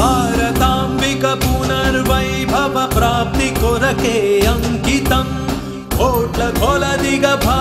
भारताम्बिक पुनर्वैभव प्राप्ति कोरके अङ्कितम् कोटोलदिगभा